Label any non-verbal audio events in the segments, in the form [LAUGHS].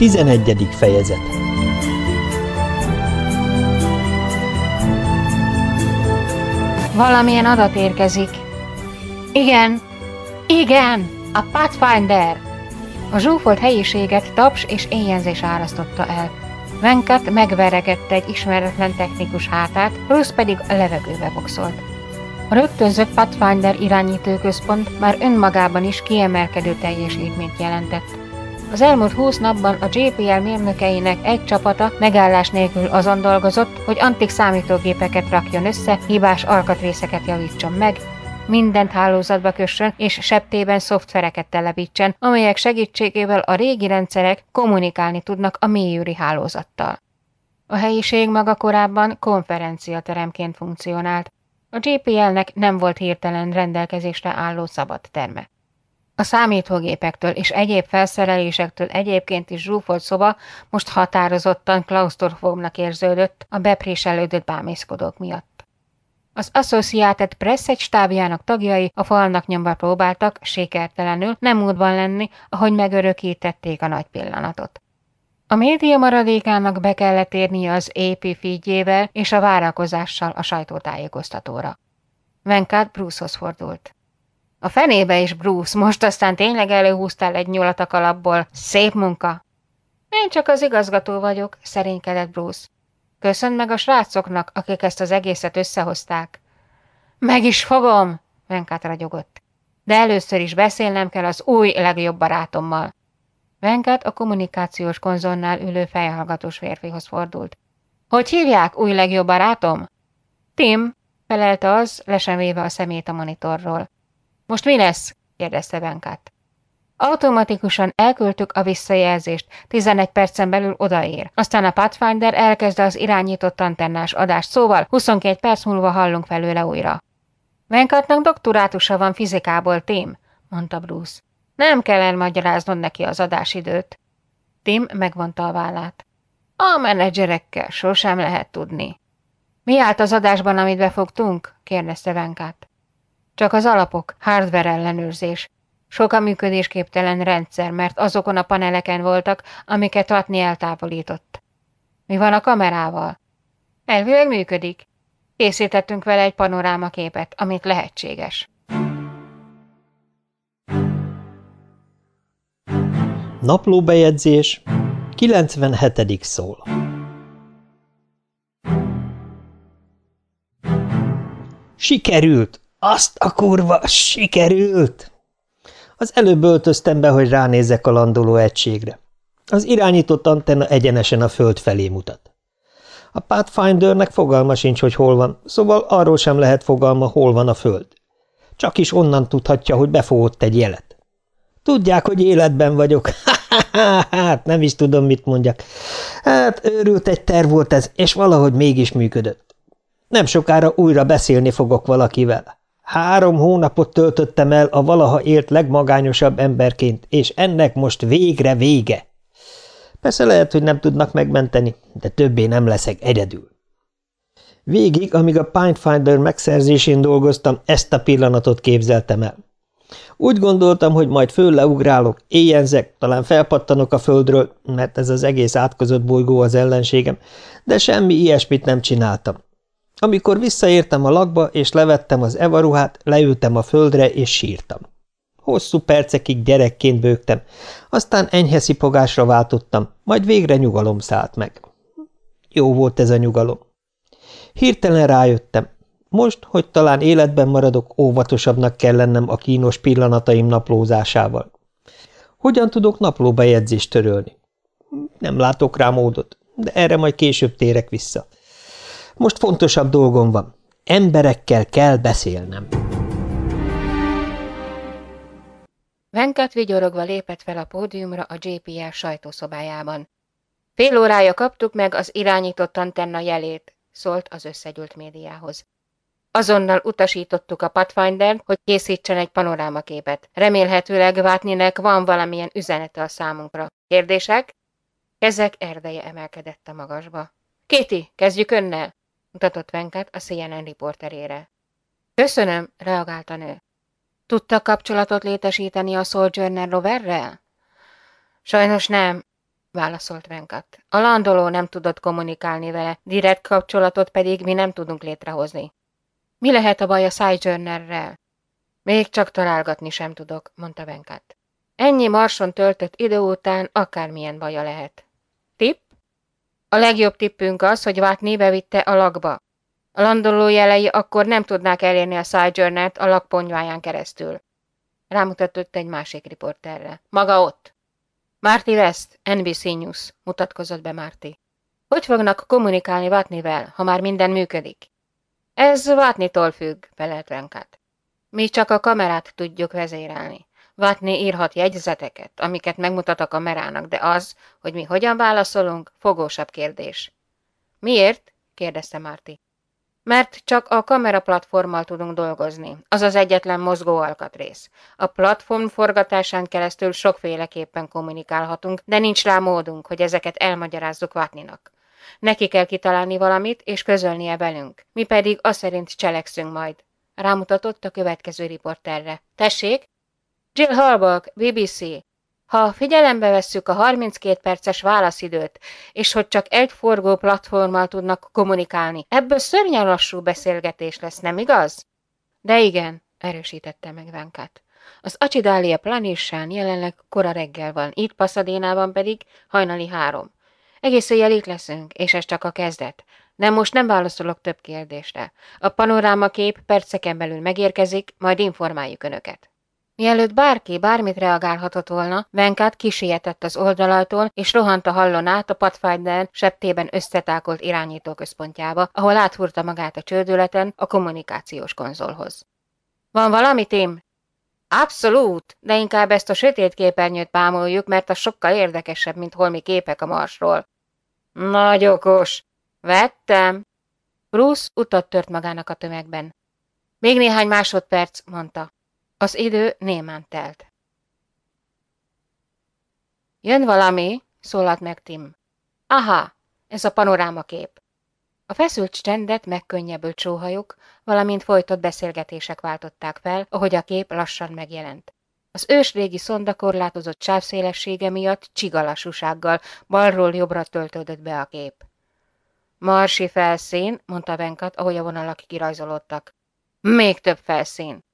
11. fejezet Valamilyen adat érkezik. Igen, igen, a Pathfinder! A zsúfolt helyiséget taps és éjjenzés árasztotta el. Venkat megveregette egy ismeretlen technikus hátát, Bruce pedig a levegőbe boxolt. A rögtönzött Pathfinder irányítóközpont már önmagában is kiemelkedő teljesítményt jelentett. Az elmúlt 20 napban a JPL mérnökeinek egy csapata megállás nélkül azon dolgozott, hogy antik számítógépeket rakjon össze, hibás alkatrészeket javítson meg, mindent hálózatba kössön és septében szoftvereket telepítsen, amelyek segítségével a régi rendszerek kommunikálni tudnak a mélyűri hálózattal. A helyiség maga korábban konferenciateremként funkcionált. A GPL-nek nem volt hirtelen rendelkezésre álló szabad terme. A számítógépektől és egyéb felszerelésektől egyébként is zsúfolt szoba most határozottan klausztrofóbnak érződött a bepréselődött bámészkodók miatt. Az Associated Press egy stábjának tagjai a falnak nyomva próbáltak, sikertelenül, nem útban lenni, ahogy megörökítették a nagy pillanatot. A média maradékának be kellett érnie az AP figyével és a várakozással a sajtótájékoztatóra. Venkat Brucehoz fordult. A fenébe is, Bruce, most aztán tényleg előhúztál egy nyulat a kalapból. Szép munka! Én csak az igazgató vagyok, szerénykedett Bruce. Köszönd meg a srácoknak, akik ezt az egészet összehozták. Meg is fogom, Venkát ragyogott. De először is beszélnem kell az új legjobb barátommal. Venkát a kommunikációs konzolnál ülő fejhallgatós férfihoz fordult. Hogy hívják, új legjobb barátom? Tim, felelte az, lesemvéve a szemét a monitorról. Most mi lesz? kérdezte Venkát. Automatikusan elküldtük a visszajelzést, 11 percen belül odaér. Aztán a Pathfinder elkezdte az irányított antennás adást, szóval 22 perc múlva hallunk felőle újra. Venkatnak doktorátusa van fizikából, Tim, mondta Bruce. Nem kell elmagyaráznod neki az adásidőt. Tim megvonta a vállát. A menedzserekkel sosem lehet tudni. Mi állt az adásban, amit befogtunk? kérdezte Venkát. Csak az alapok, hardware ellenőrzés. Sok a működésképtelen rendszer, mert azokon a paneleken voltak, amiket Ratni eltávolított. Mi van a kamerával? Elvileg működik. Készítettünk vele egy panorámaképet, amit lehetséges. Naplóbejegyzés 97. szól Sikerült! Azt a kurva, sikerült! Az előbb öltöztem be, hogy ránézzek a landoló egységre. Az irányított antenna egyenesen a föld felé mutat. A Pathfindernek fogalma sincs, hogy hol van, szóval arról sem lehet fogalma, hol van a föld. Csak is onnan tudhatja, hogy befogott egy jelet. Tudják, hogy életben vagyok. [LAUGHS] hát nem is tudom, mit mondjak. Hát őrült egy terv volt ez, és valahogy mégis működött. Nem sokára újra beszélni fogok valakivel. Három hónapot töltöttem el a valaha ért legmagányosabb emberként, és ennek most végre vége. Persze lehet, hogy nem tudnak megmenteni, de többé nem leszek egyedül. Végig, amíg a Pinefinder megszerzésén dolgoztam, ezt a pillanatot képzeltem el. Úgy gondoltam, hogy majd fölleugrálok, éjjenzek, talán felpattanok a földről, mert ez az egész átkozott bolygó az ellenségem, de semmi ilyesmit nem csináltam. Amikor visszaértem a lakba, és levettem az evaruhát, leültem a földre, és sírtam. Hosszú percekig gyerekként bőgtem, aztán enyhe szipogásra váltottam, majd végre nyugalom szállt meg. Jó volt ez a nyugalom. Hirtelen rájöttem. Most, hogy talán életben maradok, óvatosabbnak kell lennem a kínos pillanataim naplózásával. Hogyan tudok naplóbejegyzést törölni? Nem látok rá módot, de erre majd később térek vissza. Most fontosabb dolgom van. Emberekkel kell beszélnem. Venkat vigyorogva lépett fel a pódiumra a JPL sajtószobájában. Fél órája kaptuk meg az irányított antenna jelét, szólt az összegyűlt médiához. Azonnal utasítottuk a Pathfinder, hogy készítsen egy panorámaképet. Remélhetőleg Vátninek van valamilyen üzenete a számunkra. Kérdések? Kezek erdeje emelkedett a magasba. Kéti, kezdjük önnel! Mutatott Venkat a CNN riporterére. Köszönöm, reagált a nő. Tudta kapcsolatot létesíteni a Sojourner roverrel? Sajnos nem. válaszolt Venkat. A landoló nem tudott kommunikálni vele, direkt kapcsolatot pedig mi nem tudunk létrehozni. Mi lehet a baj a Sojournerrel? Még csak találgatni sem tudok, mondta Venkat. Ennyi marson töltött idő után akármilyen baja lehet. A legjobb tippünk az, hogy Watney bevitte a lakba. A landoló jelei akkor nem tudnák elérni a Sojournert a lakponyváján keresztül. Rámutatott egy másik riporterre. Maga ott. Márti West, NBC News, mutatkozott be Márti. Hogy fognak kommunikálni Watneyvel, ha már minden működik? Ez Watney-tól függ, felelt Venkat. Mi csak a kamerát tudjuk vezérelni. Watney írhat jegyzeteket, amiket megmutat a kamerának, de az, hogy mi hogyan válaszolunk, fogósabb kérdés. Miért? kérdezte Márti. Mert csak a kamera platformmal tudunk dolgozni. Az az egyetlen mozgó alkatrész. A platform forgatásán keresztül sokféleképpen kommunikálhatunk, de nincs rá módunk, hogy ezeket elmagyarázzuk Vatninak. Neki kell kitalálni valamit, és közölnie velünk. Mi pedig azt szerint cselekszünk majd. Rámutatott a következő riporterre. Tessék? Jill Halbach, BBC. Ha figyelembe vesszük a 32 perces válaszidőt, és hogy csak egy forgó platformmal tudnak kommunikálni, ebből szörnyen lassú beszélgetés lesz, nem igaz? De igen, erősítette meg Venkát. Az Acsidália planissán jelenleg kora reggel van, itt Pasadénában pedig hajnali három. Egész éjjel itt leszünk, és ez csak a kezdet. De most nem válaszolok több kérdésre. A panorámakép perceken belül megérkezik, majd informáljuk önöket. Mielőtt bárki bármit reagálhatott volna, Venkát kisietett az oldalajtól, és rohant a hallon át a Pathfinder septében összetákolt irányítóközpontjába, ahol áthúrta magát a csődületen a kommunikációs konzolhoz. Van valami, Tim? Abszolút, de inkább ezt a sötét képernyőt bámuljuk, mert az sokkal érdekesebb, mint holmi képek a marsról. Nagy okos. Vettem. Bruce utat tört magának a tömegben. Még néhány másodperc, mondta. Az idő némán telt. Jön valami, szólalt meg Tim. Aha, ez a panorámakép. A feszült csendet megkönnyebbült sóhajok, valamint folytott beszélgetések váltották fel, ahogy a kép lassan megjelent. Az ősrégi szonda korlátozott sávszélessége miatt csigalassúsággal balról jobbra töltődött be a kép. Marsi felszín, mondta Venkat, ahogy a vonalak kirajzolódtak. Még több felszín.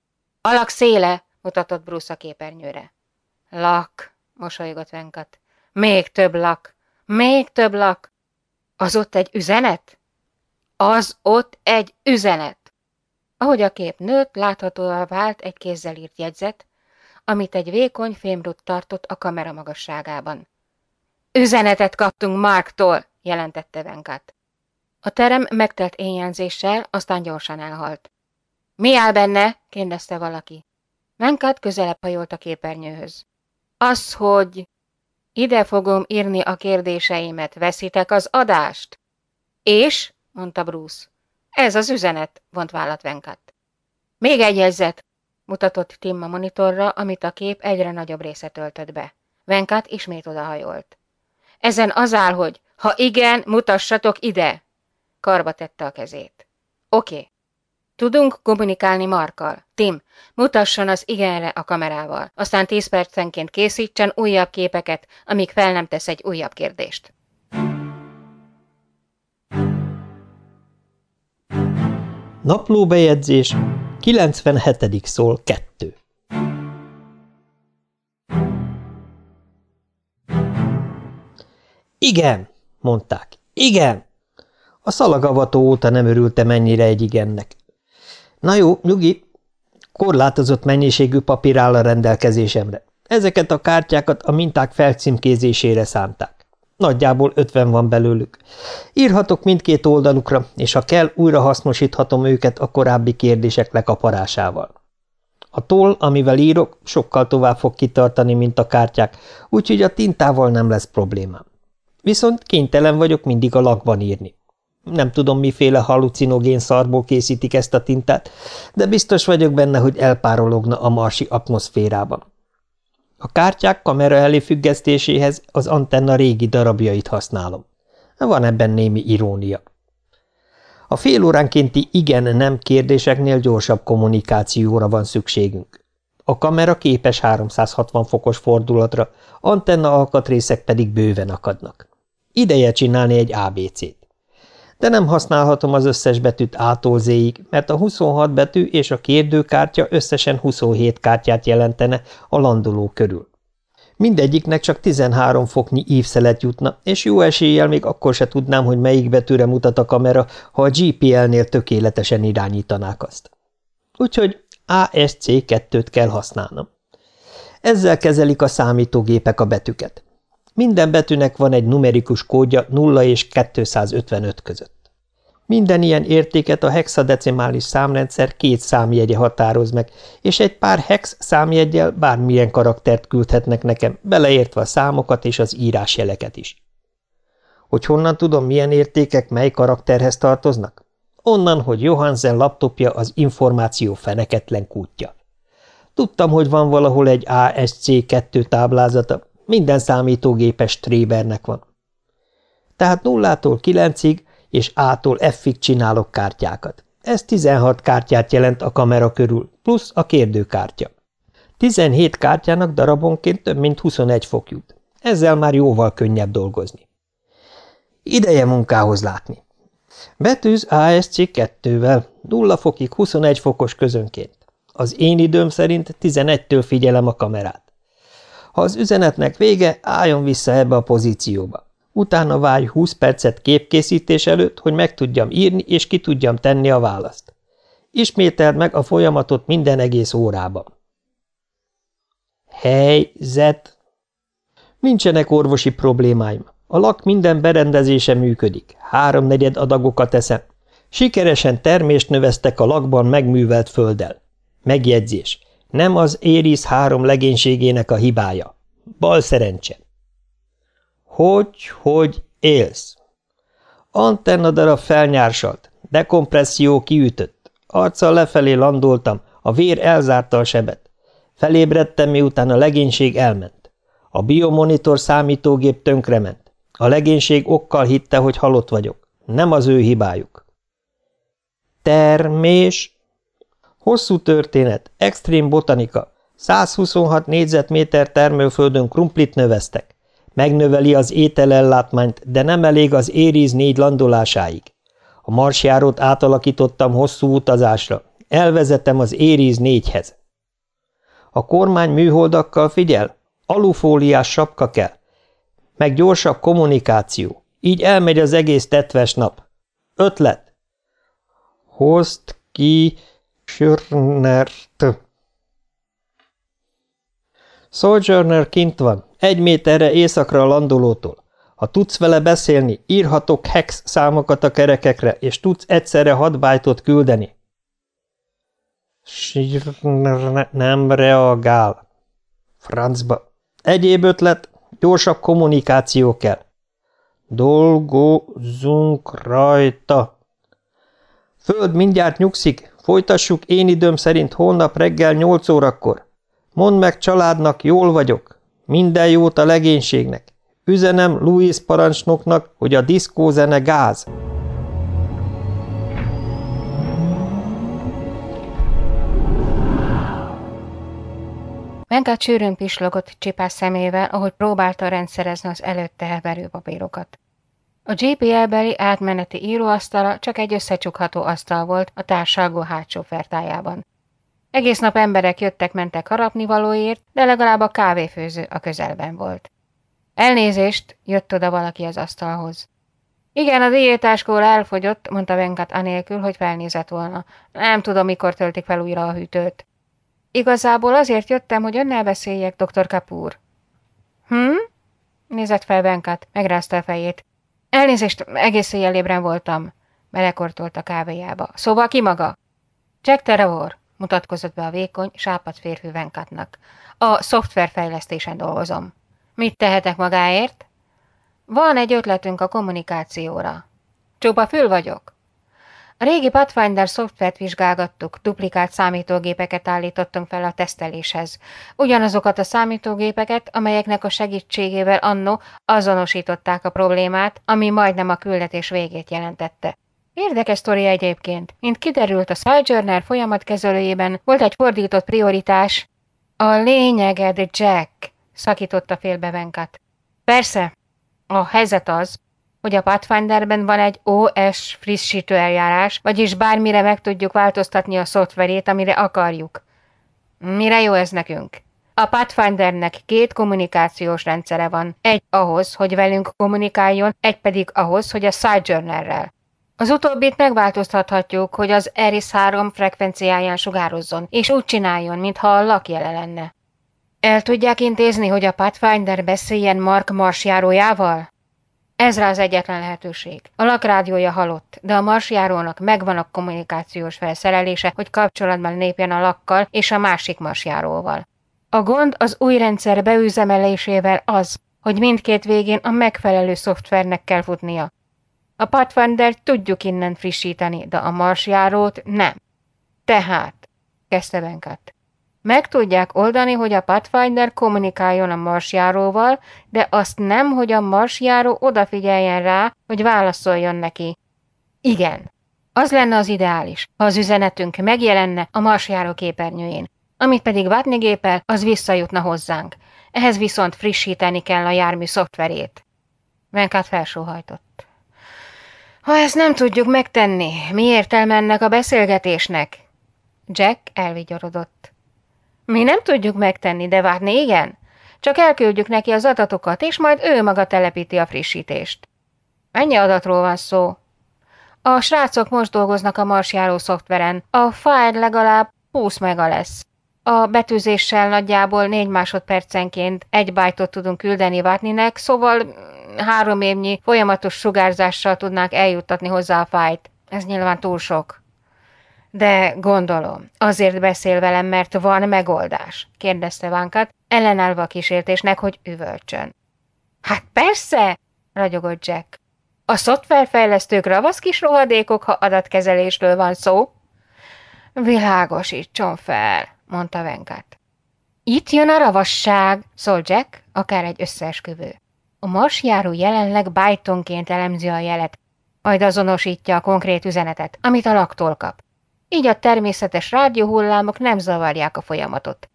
Alak széle, mutatott Bruce a képernyőre. Lak, mosolygott Venkat. Még több lak, még több lak. Az ott egy üzenet? Az ott egy üzenet. Ahogy a kép nőtt, láthatóan vált egy kézzel írt jegyzet, amit egy vékony fémrut tartott a kamera magasságában. Üzenetet kaptunk Marktól, jelentette Venkat. A terem megtelt éjjelzéssel, aztán gyorsan elhalt. Mi áll benne? kérdezte valaki. Venkat közelebb hajolt a képernyőhöz. Az, hogy... Ide fogom írni a kérdéseimet, veszitek az adást? És? mondta Bruce. Ez az üzenet, vont vállat Venkat. Még egy jegyzet, mutatott Tim a monitorra, amit a kép egyre nagyobb része töltött be. Venkat ismét odahajolt. Ezen az áll, hogy ha igen, mutassatok ide! Karba tette a kezét. Oké. Okay. Tudunk kommunikálni Markkal. Tim, mutasson az igenre a kamerával. Aztán tíz percenként készítsen újabb képeket, amíg fel nem tesz egy újabb kérdést. Naplóbejegyzés 97. szól 2 Igen, mondták. Igen! A szalagavató óta nem örülte mennyire egy igennek. Na jó, nyugi, korlátozott mennyiségű papír áll a rendelkezésemre. Ezeket a kártyákat a minták felcímkézésére szánták. Nagyjából ötven van belőlük. Írhatok mindkét oldalukra, és ha kell, újra hasznosíthatom őket a korábbi kérdések lekaparásával. A toll, amivel írok, sokkal tovább fog kitartani, mint a kártyák, úgyhogy a tintával nem lesz problémám. Viszont kénytelen vagyok mindig a lakban írni. Nem tudom, miféle halucinogén szarból készítik ezt a tintát, de biztos vagyok benne, hogy elpárologna a marsi atmoszférában. A kártyák kamera elé az antenna régi darabjait használom. Van ebben némi irónia. A fél óránkénti igen-nem kérdéseknél gyorsabb kommunikációra van szükségünk. A kamera képes 360 fokos fordulatra, antenna alkatrészek pedig bőven akadnak. Ideje csinálni egy ABC-t. De nem használhatom az összes betűt A-tól Z-ig, mert a 26 betű és a kérdőkártya összesen 27 kártyát jelentene a landoló körül. Mindegyiknek csak 13 foknyi ívszelet jutna, és jó eséllyel még akkor se tudnám, hogy melyik betűre mutat a kamera, ha a GPL-nél tökéletesen irányítanák azt. Úgyhogy ASC2-t kell használnom. Ezzel kezelik a számítógépek a betűket. Minden betűnek van egy numerikus kódja 0 és 255 között. Minden ilyen értéket a hexadecimális számrendszer két számjegye határoz meg, és egy pár hex számjegyel bármilyen karaktert küldhetnek nekem, beleértve a számokat és az írásjeleket is. Hogy honnan tudom, milyen értékek mely karakterhez tartoznak? Onnan, hogy Johansen laptopja az információ feneketlen kútja. Tudtam, hogy van valahol egy ASC2 táblázata, minden számítógépes trébernek van. Tehát nullától kilencig és A-tól F-ig csinálok kártyákat. Ez 16 kártyát jelent a kamera körül, plusz a kérdőkártya. 17 kártyának darabonként több mint 21 fok jut. Ezzel már jóval könnyebb dolgozni. Ideje munkához látni. Betűz ASC 2-vel, 0 fokig 21 fokos közönként. Az én időm szerint 11-től figyelem a kamerát. Ha az üzenetnek vége, álljon vissza ebbe a pozícióba. Utána várj 20 percet képkészítés előtt, hogy meg tudjam írni és ki tudjam tenni a választ. Ismételd meg a folyamatot minden egész órában. Helyzet. Nincsenek orvosi problémáim. A lak minden berendezése működik. Háromnegyed adagokat eszem. Sikeresen termést növeztek a lakban megművelt földdel. Megjegyzés. Nem az Éris három legénységének a hibája. Bal szerencse. Hogy, hogy élsz? Antenna darab felnyársalt, dekompresszió kiütött, arccal lefelé landoltam, a vér elzárta a sebet. Felébredtem, miután a legénység elment. A biomonitor számítógép tönkrement. A legénység okkal hitte, hogy halott vagyok. Nem az ő hibájuk. Termés. Hosszú történet, extrém botanika. 126 négyzetméter termőföldön krumplit növeztek. Megnöveli az ételellátmányt, de nem elég az Éríz négy landolásáig. A marsjárót átalakítottam hosszú utazásra. Elvezetem az Éríz négyhez. A kormány műholdakkal figyel? Alufóliás sapka kell. Meg gyorsabb kommunikáció. Így elmegy az egész tetves nap. Ötlet. Hozt ki Sörnert. Sojourner kint van, egy méterre északra a landolótól. Ha tudsz vele beszélni, írhatok hex számokat a kerekekre, és tudsz egyszerre hat bájtot küldeni. Sirner nem reagál. Francba. Egyéb ötlet, gyorsabb kommunikáció kell. Dolgozunk rajta. Föld mindjárt nyugszik, folytassuk én időm szerint holnap reggel nyolc órakor. Mondd meg családnak, jól vagyok. Minden jót a legénységnek. Üzenem Louis parancsnoknak, hogy a diszkózene gáz. Megát csőrön pislogott csipás szemével, ahogy próbálta rendszerezni az előtte elverő papírokat. A GPL-beli átmeneti íróasztala csak egy összecsukható asztal volt a társalgó hátsó fertájában. Egész nap emberek jöttek-mentek harapnivalóért, de legalább a kávéfőző a közelben volt. Elnézést, jött oda valaki az asztalhoz. Igen, a diétáskóla elfogyott, mondta Venkat anélkül, hogy felnézett volna. Nem tudom, mikor töltik fel újra a hűtőt. Igazából azért jöttem, hogy önnel beszéljek, dr. Kapúr. Hm? Nézett fel Venkat, megrázta a fejét. Elnézést, egész éjjel ébren voltam. Belekortolt a kávéjába. Szóval ki maga? Jack Trevor mutatkozott be a vékony, sápat férfi Venkatnak. A szoftverfejlesztésen dolgozom. Mit tehetek magáért? Van egy ötletünk a kommunikációra. Csupa fül vagyok. A régi Pathfinder szoftvert vizsgálgattuk, duplikált számítógépeket állítottunk fel a teszteléshez. Ugyanazokat a számítógépeket, amelyeknek a segítségével annó azonosították a problémát, ami majdnem a küldetés végét jelentette. Érdekes sztori egyébként. Mint kiderült, a Sojourner folyamatkezelőjében volt egy fordított prioritás. A lényeged, Jack, szakította félbe Venkat. Persze, a helyzet az, hogy a Pathfinderben van egy OS frissítő eljárás, vagyis bármire meg tudjuk változtatni a szoftverét, amire akarjuk. Mire jó ez nekünk? A Pathfindernek két kommunikációs rendszere van. Egy ahhoz, hogy velünk kommunikáljon, egy pedig ahhoz, hogy a Sojournerrel. Az utóbbit megváltoztathatjuk, hogy az Eris 3 frekvenciáján sugározzon, és úgy csináljon, mintha a lakjele lenne. El tudják intézni, hogy a Pathfinder beszéljen Mark marsjárójával? Ez rá az egyetlen lehetőség. A lakrádiója halott, de a marsjárónak megvan a kommunikációs felszerelése, hogy kapcsolatban lépjen a lakkal és a másik marsjáróval. A gond az új rendszer beüzemelésével az, hogy mindkét végén a megfelelő szoftvernek kell futnia. A Pathfinder tudjuk innen frissíteni, de a marsjárót nem. Tehát, kezdte Venkat. Meg tudják oldani, hogy a Pathfinder kommunikáljon a marsjáróval, de azt nem, hogy a marsjáró odafigyeljen rá, hogy válaszoljon neki. Igen, az lenne az ideális, ha az üzenetünk megjelenne a marsjáró képernyőjén. Amit pedig gépel, az visszajutna hozzánk. Ehhez viszont frissíteni kell a jármű szoftverét. Venkát felsóhajtott. Ha ezt nem tudjuk megtenni, mi értelme ennek a beszélgetésnek? Jack elvigyorodott. Mi nem tudjuk megtenni, de várni igen. Csak elküldjük neki az adatokat, és majd ő maga telepíti a frissítést. Mennyi adatról van szó? A srácok most dolgoznak a marsjáró szoftveren. A file legalább 20 mega lesz. A betűzéssel nagyjából négy másodpercenként egy bájtot tudunk küldeni Vátninek, szóval három évnyi folyamatos sugárzással tudnánk eljuttatni hozzá a fájt. Ez nyilván túl sok. De gondolom, azért beszél velem, mert van megoldás, kérdezte Vánkat, ellenállva a kísértésnek, hogy üvölcsön. Hát persze, ragyogott Jack. A szoftverfejlesztők ravasz kis rohadékok, ha adatkezelésről van szó. Világosítson fel, mondta Venkát. Itt jön a ravasság, szól Jack, akár egy összeesküvő. A marsjáró jelenleg bájtonként elemzi a jelet, majd azonosítja a konkrét üzenetet, amit a laktól kap. Így a természetes rádióhullámok nem zavarják a folyamatot.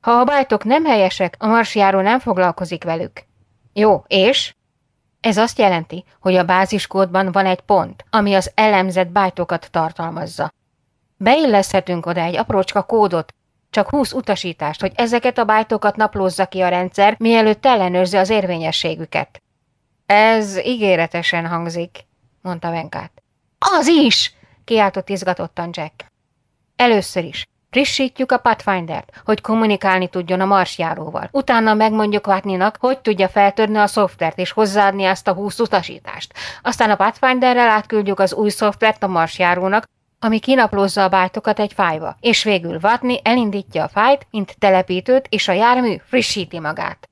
Ha a bájtok nem helyesek, a marsjáró nem foglalkozik velük. Jó, és? Ez azt jelenti, hogy a báziskódban van egy pont, ami az elemzett bájtokat tartalmazza. Beilleszhetünk oda egy aprócska kódot, csak 20 utasítást, hogy ezeket a bájtokat naplózza ki a rendszer, mielőtt ellenőrzi az érvényességüket. Ez ígéretesen hangzik, mondta Venkát. Az is! Kiáltott izgatottan Jack. Először is. Frissítjük a Pathfinder-t, hogy kommunikálni tudjon a marsjáróval. Utána megmondjuk Vatninak, hogy tudja feltörni a szoftvert és hozzáadni ezt a 20 utasítást. Aztán a Pathfinderrel átküldjük az új szoftvert a marsjárónak, ami kinaplózza a bájtokat egy fájba, és végül Vatni elindítja a fájt, mint telepítőt, és a jármű frissíti magát.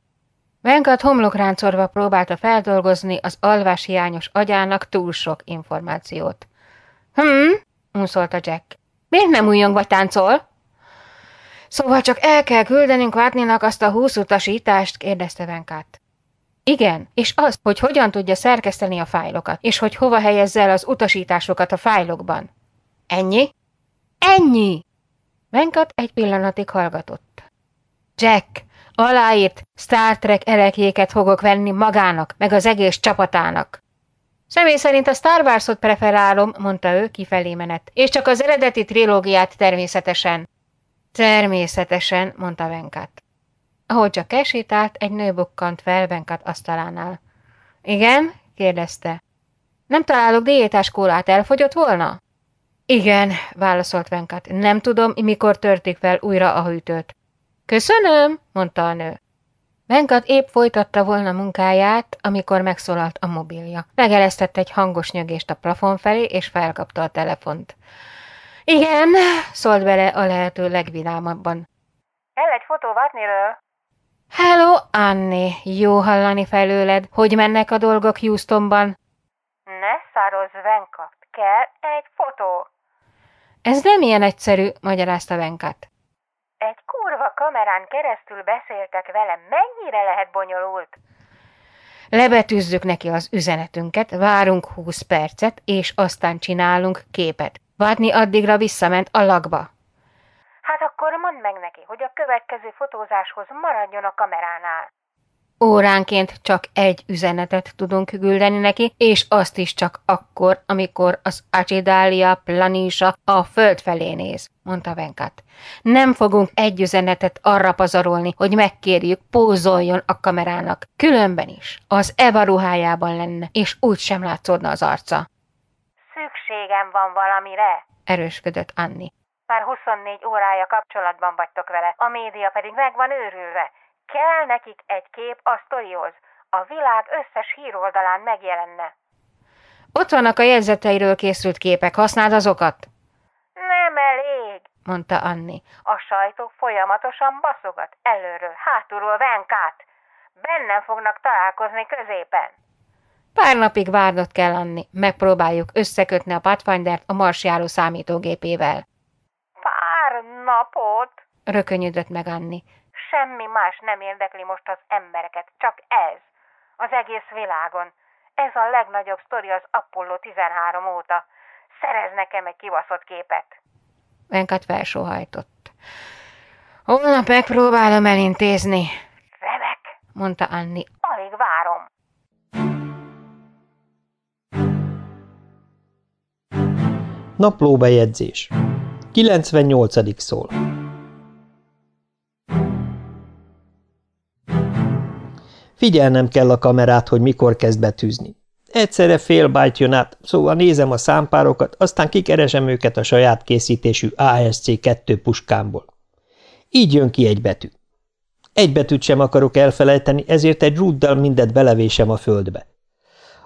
Venkat homlokráncorva próbálta feldolgozni az alváshiányos agyának túl sok információt. Hm, unszolta Jack. Miért nem újjong vagy táncol? Szóval csak el kell küldenünk Vatninak azt a húsz utasítást, kérdezte Venkát. Igen, és az, hogy hogyan tudja szerkeszteni a fájlokat, és hogy hova helyezze el az utasításokat a fájlokban. Ennyi? Ennyi! Venkat egy pillanatig hallgatott. Jack, aláírt Star Trek erekjéket fogok venni magának, meg az egész csapatának. Személy szerint a Star Wars-ot preferálom, mondta ő kifelé menet, és csak az eredeti trilógiát természetesen. Természetesen, mondta Venkat. Ahogy csak elsétált, egy nő bukkant fel Venkat asztalánál. Igen? kérdezte. Nem találok diétás kólát, elfogyott volna? Igen, válaszolt Venkat. Nem tudom, mikor törték fel újra a hűtőt. Köszönöm, mondta a nő. Venkat épp folytatta volna munkáját, amikor megszólalt a mobilja. Megelesztett egy hangos nyögést a plafon felé, és felkapta a telefont. Igen, szólt bele a lehető legvidámabban. El egy fotó Vatniről. Hello, Anni, jó hallani felőled, hogy mennek a dolgok Houstonban. Ne szározz, Venkat, kell egy fotó. Ez nem ilyen egyszerű, magyarázta Venkat. Kurva kamerán keresztül beszéltek vele, mennyire lehet bonyolult? Lebetűzzük neki az üzenetünket, várunk húsz percet, és aztán csinálunk képet. Vádni addigra visszament a lakba. Hát akkor mondd meg neki, hogy a következő fotózáshoz maradjon a kameránál. Óránként csak egy üzenetet tudunk küldeni neki, és azt is csak akkor, amikor az Acidalia planisha a föld felé néz, mondta Venkat. Nem fogunk egy üzenetet arra pazarolni, hogy megkérjük, pózoljon a kamerának. Különben is. Az Eva ruhájában lenne, és úgy sem látszódna az arca. Szükségem van valamire, erősködött Anni. Már 24 órája kapcsolatban vagytok vele, a média pedig meg van őrülve. Kell nekik egy kép a sztorihoz. A világ összes híroldalán megjelenne. Ott vannak a jegyzeteiről készült képek, használd azokat? Nem elég, mondta Anni. A sajtó folyamatosan baszogat, előről, hátulról venkát. Bennem fognak találkozni középen. Pár napig várnod kell, Anni. Megpróbáljuk összekötni a Pathfinder-t a marsjáró számítógépével. Pár napot? Rökönyödött meg Anni. Semmi más nem érdekli most az embereket, csak ez. Az egész világon. Ez a legnagyobb sztori az Apollo 13 óta. Szerez nekem egy kibaszott képet. Venkat felsóhajtott. Holnap megpróbálom elintézni. Remek, mondta Anni. Alig várom. Naplóbejegyzés 98. szól Figyelnem kell a kamerát, hogy mikor kezd betűzni. Egyszerre fél byte jön át, szóval nézem a számpárokat, aztán kikeresem őket a saját készítésű ASC-2 puskámból. Így jön ki egy betű. Egy betűt sem akarok elfelejteni, ezért egy rúddal mindet belevésem a földbe.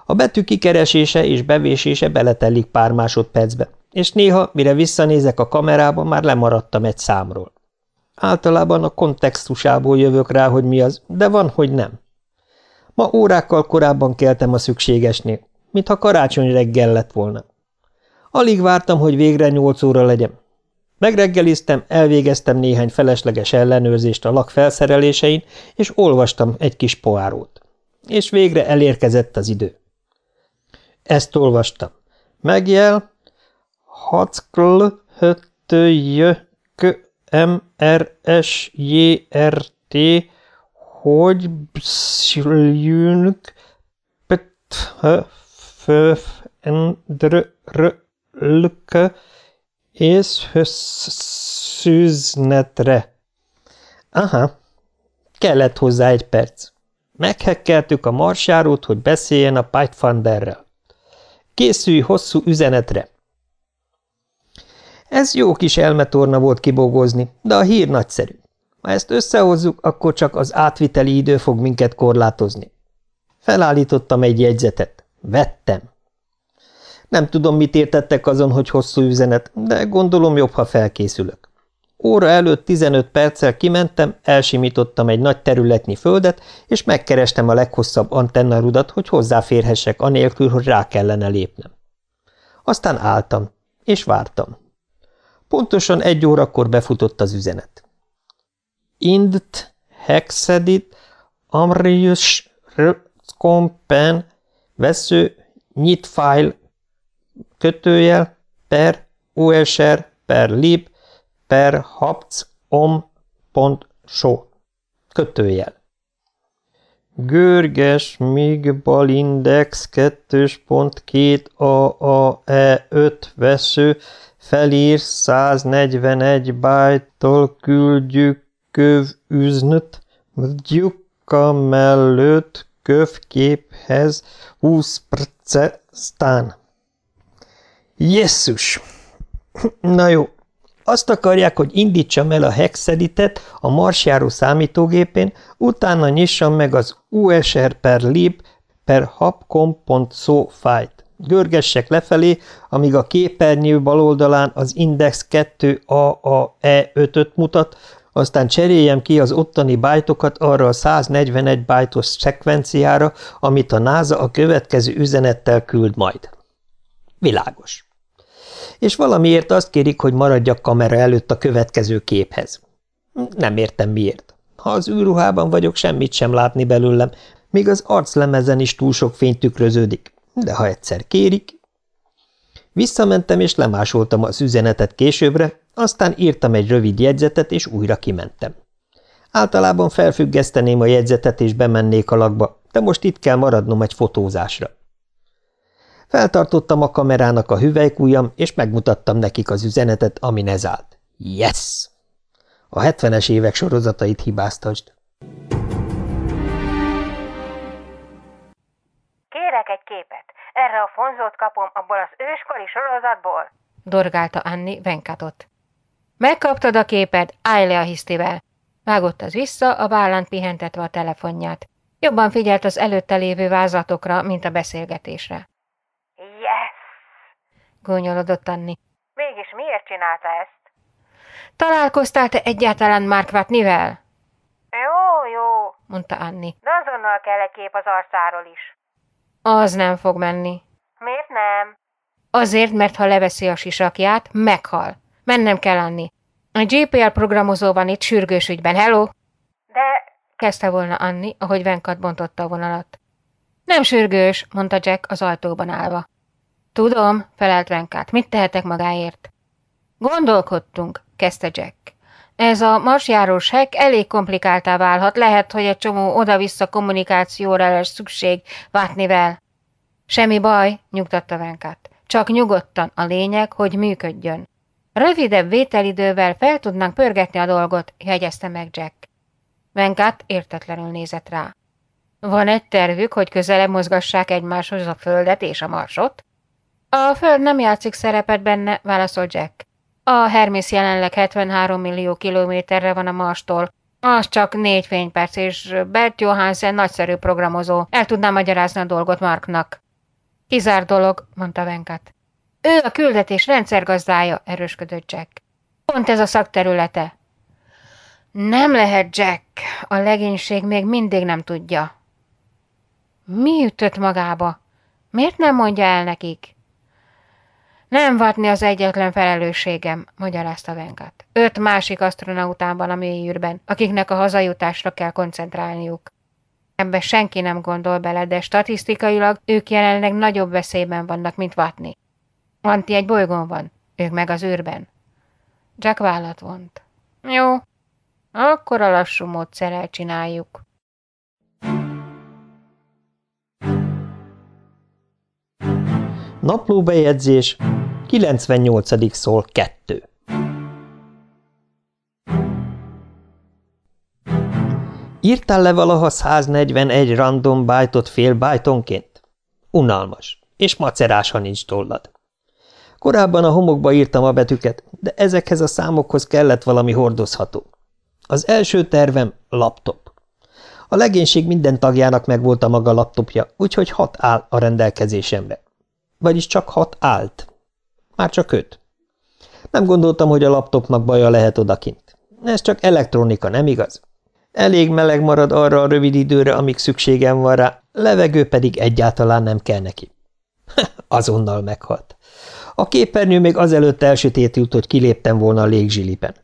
A betű kikeresése és bevésése beletelik pár másodpercbe, és néha, mire visszanézek a kamerába, már lemaradtam egy számról. Általában a kontextusából jövök rá, hogy mi az, de van, hogy nem. Ma órákkal korábban keltem a szükségesnél, mintha karácsony reggel lett volna. Alig vártam, hogy végre nyolc óra legyen. Megreggeliztem, elvégeztem néhány felesleges ellenőrzést a lak felszerelésein, és olvastam egy kis poárót. És végre elérkezett az idő. Ezt olvastam. Megjel, hackl, höttöjö, kö, m, r, s, j, r, t, hogy bszjünk, pet, f, f, n, dr, r, lk, és szűznetre. Aha, kellett hozzá egy perc. Meghekkeltük a marsjárót, hogy beszéljen a Pathfinderrel. Készülj hosszú üzenetre. Ez jó kis elmetorna volt kibogozni, de a hír nagyszerű. Ha ezt összehozzuk, akkor csak az átviteli idő fog minket korlátozni. Felállítottam egy jegyzetet. Vettem. Nem tudom, mit értettek azon, hogy hosszú üzenet, de gondolom jobb, ha felkészülök. Óra előtt 15 perccel kimentem, elsimítottam egy nagy területnyi földet, és megkerestem a leghosszabb antennarudat, hogy hozzáférhessek anélkül, hogy rá kellene lépnem. Aztán álltam, és vártam. Pontosan egy órakor befutott az üzenet. Indt, hexedit, amrius, röckompen, vesző, nyit kötőjel, per, usr, per lib, per hapc, om, pont, so. Kötőjel. Görges mig balindex 2.2 AAE5 vesző felír 141 byte-tól küldjük kövüznöt, gyukka mellett kövképhez 20 percestán. Jesszus! Na jó, azt akarják, hogy indítsam el a hexeditet a marsjáró számítógépén, utána nyissam meg az usr per lib per hapcom.so fájt. Görgessek lefelé, amíg a képernyő bal oldalán az index 2AAE5-öt mutat, aztán cseréljem ki az ottani bájtokat arra a 141 bájtos szekvenciára, amit a NASA a következő üzenettel küld majd. Világos. És valamiért azt kérik, hogy maradjak kamera előtt a következő képhez. Nem értem miért. Ha az űrruhában vagyok, semmit sem látni belőlem, még az arclemezen is túl sok fény tükröződik. De ha egyszer kérik... Visszamentem és lemásoltam az üzenetet későbbre, Aztán írtam egy rövid jegyzetet, és újra kimentem. Általában felfüggeszteném a jegyzetet, és bemennék a lakba, de most itt kell maradnom egy fotózásra. Feltartottam a kamerának a hüvelykújam, és megmutattam nekik az üzenetet, amin ez állt. Yes! A hetvenes évek sorozatait hibáztasd. Kérek egy képet. Erre a fonzót kapom abból az őskori sorozatból. Dorgálta Anni Venkatot. Megkaptad a képet, állj le a hisztivel. Vágott az vissza, a vállán pihentetve a telefonját. Jobban figyelt az előtte lévő vázatokra, mint a beszélgetésre. Yes! Gúnyolodott Anni. Mégis miért csinálta ezt? Találkoztál te egyáltalán Mark Watney-vel? Jó, jó, mondta Anni. de azonnal kell egy kép az arcáról is. Az nem fog menni. Miért nem? Azért, mert ha leveszi a sisakját, meghal. Mennem kell, Anni. A GPL programozó van itt sürgős ügyben. Hello? De Kezdte volna Anni, ahogy Venkat bontotta a vonalat. Nem sürgős, mondta Jack az ajtóban állva. Tudom, felelt Venkát. Mit tehetek magáért? Gondolkodtunk, kezdte Jack. Ez a marsjárós hek elég komplikáltá válhat, lehet, hogy egy csomó oda-vissza kommunikációra lesz szükség Vátnivel. Semmi baj, nyugtatta Venkát. Csak nyugodtan a lényeg, hogy működjön. Rövidebb vételidővel fel tudnánk pörgetni a dolgot, jegyezte meg Jack. Venkát értetlenül nézett rá. Van egy tervük, hogy közelebb mozgassák egymáshoz a Földet és a Marsot? A Föld nem játszik szerepet benne, válaszolt Jack. A Hermész jelenleg 73 millió kilométerre van a Marstól. Az csak négy fényperc, és Bert Johansen nagyszerű programozó. El tudná magyarázni a dolgot Marknak. Kizár dolog, mondta Venkat. Ő a küldetés rendszergazdája, erősködött Jack. Pont ez a szakterülete. Nem lehet, Jack. A legénység még mindig nem tudja. Mi ütött magába? Miért nem mondja el nekik? Nem vatni az egyetlen felelősségem, magyarázta Venkat. Öt másik asztronaután van a mélyűrben, akiknek a hazajutásra kell koncentrálniuk. Ebbe senki nem gondol bele, de statisztikailag ők jelenleg nagyobb veszélyben vannak, mint Vatni. Anti egy bolygón van, ők meg az űrben. Jack vállat vont. Jó, akkor a lassú módszerrel csináljuk. Naplóbejegyzés 98. szól 2 Írtál le valaha 141 random byte-ot fél bytonként? Unalmas, és macerás, ha nincs tollad. Korábban a homokba írtam a betűket, de ezekhez a számokhoz kellett valami hordozható. Az első tervem laptop. A legénység minden tagjának megvolt a maga laptopja, úgyhogy hat áll a rendelkezésemre. Vagyis csak hat állt. Már csak öt. Nem gondoltam, hogy a laptopnak baja lehet odakint. Ez csak elektronika, nem igaz? Elég meleg marad arra a rövid időre, amíg szükségem van rá, levegő pedig egyáltalán nem kell neki. [LAUGHS] Azonnal meghalt. A képernyő még azelőtt elsötétült, hogy kiléptem volna a légzsilipen.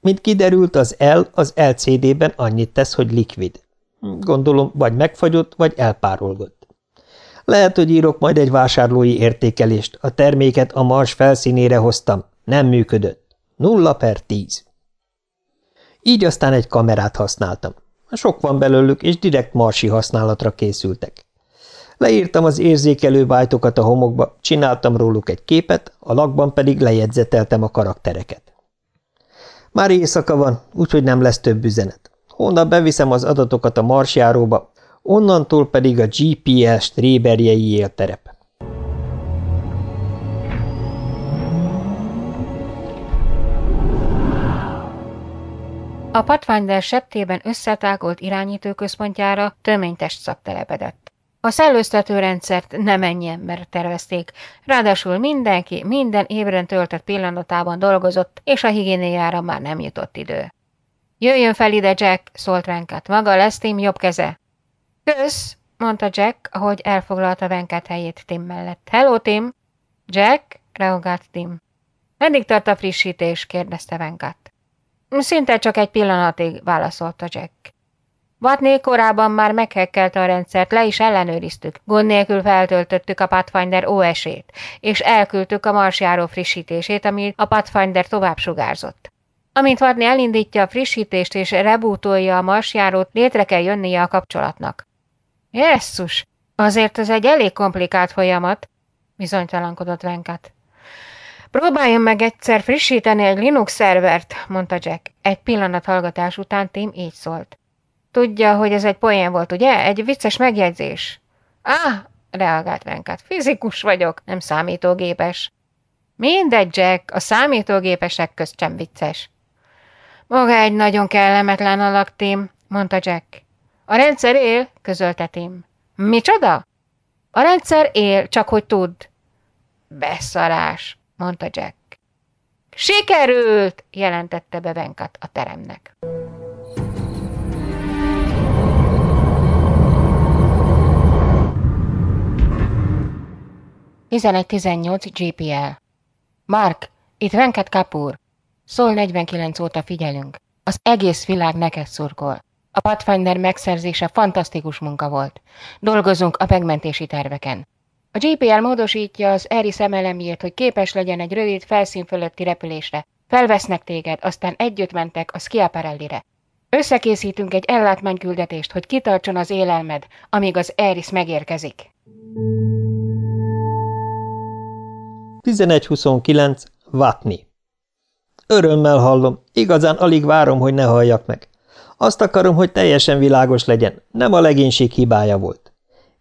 Mint kiderült, az L az LCD-ben annyit tesz, hogy likvid. Gondolom, vagy megfagyott, vagy elpárolgott. Lehet, hogy írok majd egy vásárlói értékelést, a terméket a mars felszínére hoztam, nem működött. Nulla per tíz. Így aztán egy kamerát használtam. Sok van belőlük, és direkt marsi használatra készültek. Leírtam az érzékelő bájtokat a homokba, csináltam róluk egy képet, a lakban pedig lejegyzeteltem a karaktereket. Már éjszaka van, úgyhogy nem lesz több üzenet. Honnan beviszem az adatokat a marsjáróba, onnantól pedig a GPS stréberjei élterep. A Pathfinder septében összetágolt irányítóközpontjára töménytest szak telepedett. A szellőztető rendszert nem ennyi ember tervezték, ráadásul mindenki minden ébren töltött pillanatában dolgozott, és a higiéniára már nem jutott idő. Jöjjön fel ide, Jack, szólt Venkat. Maga lesz Tim jobb keze. Kösz, mondta Jack, ahogy elfoglalta Venkat helyét Tim mellett. Hello, Tim! Jack, reagált Tim. Meddig tart a frissítés? kérdezte Venkat. Szinte csak egy pillanatig, válaszolta Jack. Vatné korábban már meghekkelte a rendszert, le is ellenőriztük. Gond nélkül feltöltöttük a Pathfinder OS-ét, és elküldtük a marsjáró frissítését, amit a Pathfinder tovább sugárzott. Amint Vatné elindítja a frissítést és rebootolja a marsjárót, létre kell jönnie a kapcsolatnak. Jesszus, azért ez egy elég komplikált folyamat, bizonytalankodott Venkat. Próbáljon meg egyszer frissíteni egy Linux szervert, mondta Jack. Egy pillanat hallgatás után Tim így szólt. Tudja, hogy ez egy poén volt, ugye? Egy vicces megjegyzés. Ah, reagált Venkat. Fizikus vagyok, nem számítógépes. Mindegy, Jack, a számítógépesek közt sem vicces. Maga egy nagyon kellemetlen alak, Tim, mondta Jack. A rendszer él, közölte Tim. Micsoda? A rendszer él, csak hogy tudd. Beszarás, mondta Jack. Sikerült, jelentette be Venkat a teremnek. 1118 GPL. Mark, itt Venket Kapur. Szól 49 óta figyelünk. Az egész világ neked szurkol. A Pathfinder megszerzése fantasztikus munka volt. Dolgozunk a megmentési terveken. A GPL módosítja az ERI szemelemjét, hogy képes legyen egy rövid felszín fölötti repülésre. Felvesznek téged, aztán együtt mentek a Schiaparellire. Összekészítünk egy ellátmányküldetést, hogy kitartson az élelmed, amíg az ERIS megérkezik. 1129. Vatni. Örömmel hallom, igazán alig várom, hogy ne halljak meg. Azt akarom, hogy teljesen világos legyen, nem a legénység hibája volt.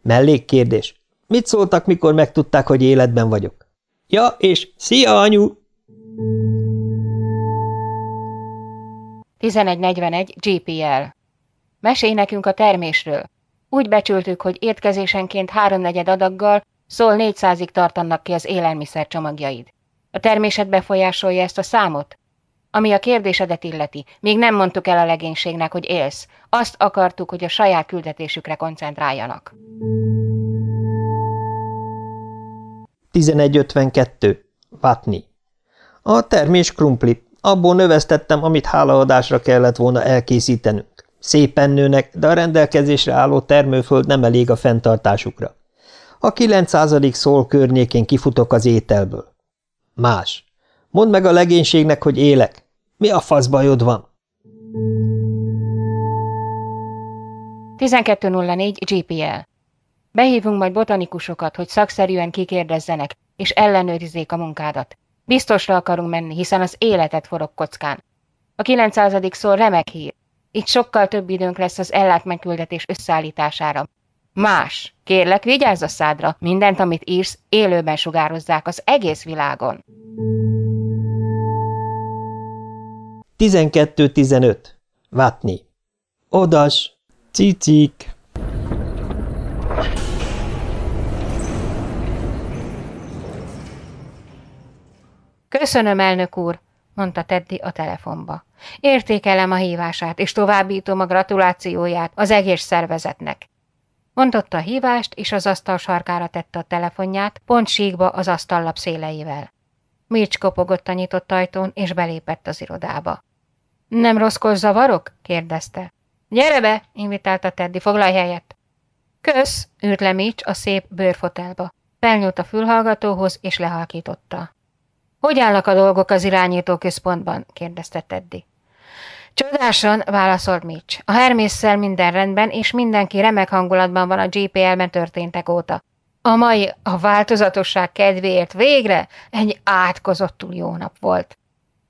Mellékkérdés. Mit szóltak, mikor megtudták, hogy életben vagyok? Ja, és szia, anyu! 1141 GPL Mesélj nekünk a termésről. Úgy becsültük, hogy étkezésenként háromnegyed adaggal Szól 400-ig tartanak ki az élelmiszer csomagjaid. A termésed befolyásolja ezt a számot? Ami a kérdésedet illeti, még nem mondtuk el a legénységnek, hogy élsz. Azt akartuk, hogy a saját küldetésükre koncentráljanak. 1152. Vatni. A termés krumpli. Abból növesztettem, amit hálaadásra kellett volna elkészítenünk. Szépen nőnek, de a rendelkezésre álló termőföld nem elég a fenntartásukra. A 900. szól környékén kifutok az ételből. Más. Mondd meg a legénységnek, hogy élek. Mi a fasz bajod van? 1204 GPL Behívunk majd botanikusokat, hogy szakszerűen kikérdezzenek, és ellenőrizzék a munkádat. Biztosra akarunk menni, hiszen az életet forog kockán. A 900. szól remek hír. Itt sokkal több időnk lesz az ellátmányküldetés összeállítására, Más. Kérlek, vigyázz a szádra. Mindent, amit írsz, élőben sugározzák az egész világon. 12-15. Vatni. Odas. Cicik. Köszönöm, elnök úr, mondta Teddy a telefonba. Értékelem a hívását, és továbbítom a gratulációját az egész szervezetnek. Mondotta a hívást, és az asztal sarkára tette a telefonját, pont síkba az asztallap széleivel. Mircs kopogott a nyitott ajtón, és belépett az irodába. Nem rosszkos zavarok? kérdezte. Gyere be, invitálta Teddy, foglalj helyet. Kösz, ült le Mitch a szép bőrfotelba. Felnyúlt a fülhallgatóhoz, és lehalkította. Hogy állnak a dolgok az irányító központban? kérdezte Teddy. Csodásan, válaszolt Mitch. A Hermésszel minden rendben, és mindenki remek hangulatban van a GPL-ben történtek óta. A mai a változatosság kedvéért végre egy átkozottul jó nap volt.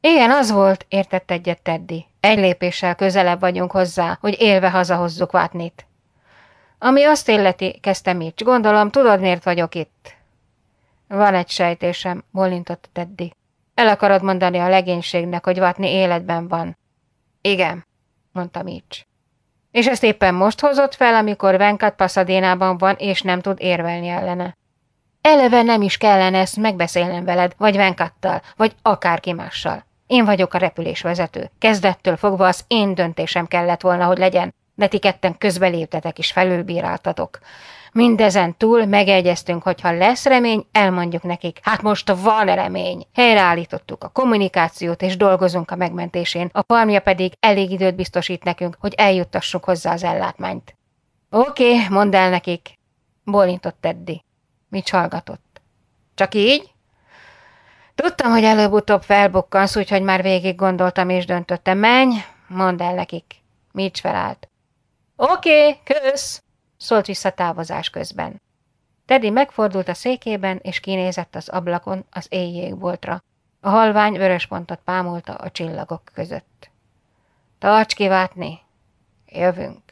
Igen, az volt, értett egyet Teddy. Egy lépéssel közelebb vagyunk hozzá, hogy élve hazahozzuk Vátnit. Ami azt illeti, kezdte Mitch, gondolom, tudod, miért vagyok itt? Van egy sejtésem, bolintott Teddy. El akarod mondani a legénységnek, hogy Vatni életben van. Igen, mondta Mitch. És ezt éppen most hozott fel, amikor Venkat Pasadénában van, és nem tud érvelni ellene. Eleve nem is kellene ezt megbeszélnem veled, vagy Venkattal, vagy akárki mással. Én vagyok a repülésvezető. Kezdettől fogva az én döntésem kellett volna, hogy legyen, de ti ketten közbeléptetek és felülbíráltatok. Mindezen túl megegyeztünk, hogy ha lesz remény, elmondjuk nekik. Hát most van remény. Helyreállítottuk a kommunikációt, és dolgozunk a megmentésén. A farmja pedig elég időt biztosít nekünk, hogy eljuttassuk hozzá az ellátmányt. Oké, okay, mondd el nekik. Bólintott Teddy. Mit hallgatott? Csak így? Tudtam, hogy előbb-utóbb felbukkansz, úgyhogy már végig gondoltam és döntöttem. Menj, mondd el nekik. Mitch felállt. Oké, okay, kösz, szólt vissza távozás közben. Teddy megfordult a székében, és kinézett az ablakon az éjjégboltra. A halvány vörös pontot pámolta a csillagok között. Tarts kivátni! Jövünk!